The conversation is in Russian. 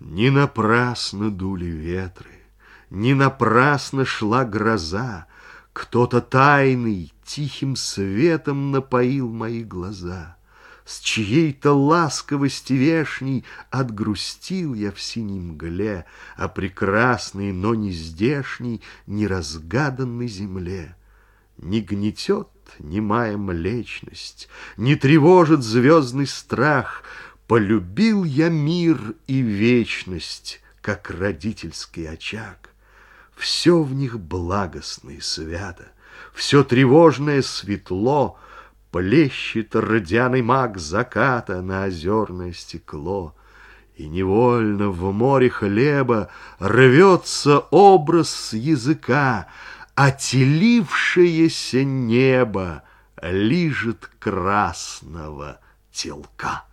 Не напрасно дули ветры, Не напрасно шла гроза, Кто-то тайный тихим светом Напоил мои глаза. С чьей-то ласковости вешней Отгрустил я в синей мгле О прекрасной, но не здешней, Неразгаданной земле. Не гнетет немая млечность, Не тревожит звездный страх — Полюбил я мир и вечность, как родительский очаг. Все в них благостно и свято, все тревожное светло, Плещет родяный маг заката на озерное стекло. И невольно в море хлеба рвется образ с языка, Отелившееся небо лижет красного телка.